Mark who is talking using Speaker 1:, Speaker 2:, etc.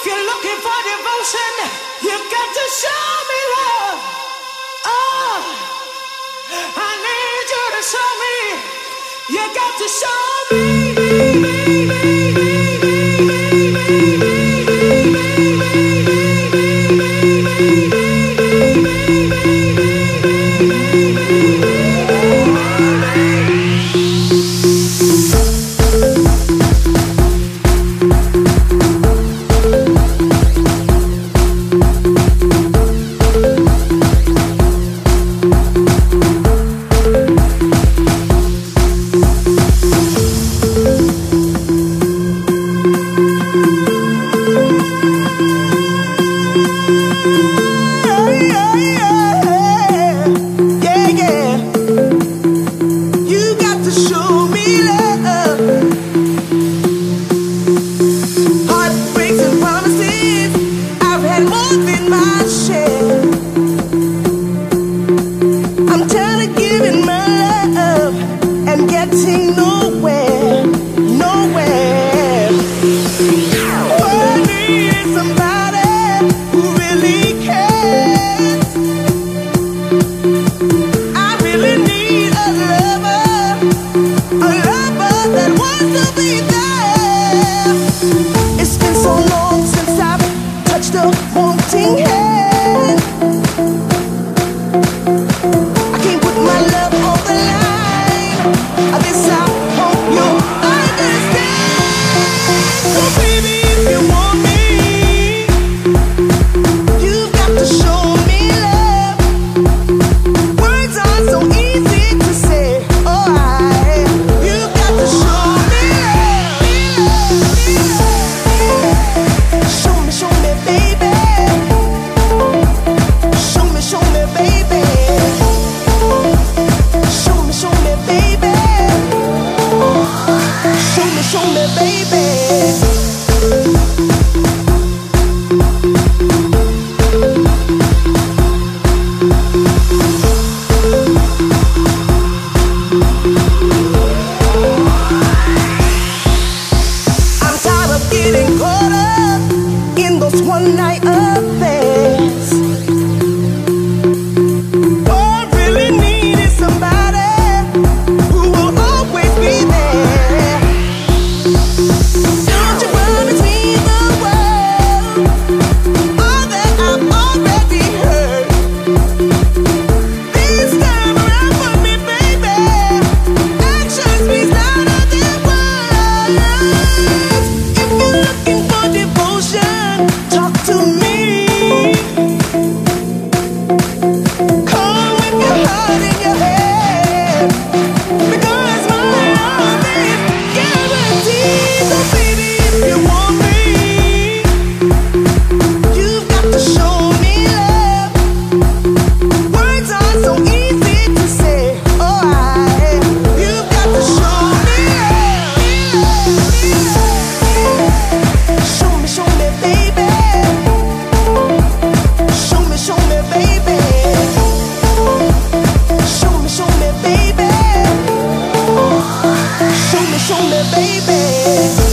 Speaker 1: If you're looking for devotion, you've got to show me love. Oh, I need you to show me. You got to
Speaker 2: show me. I really need a lover. Show me, baby. show me, baby.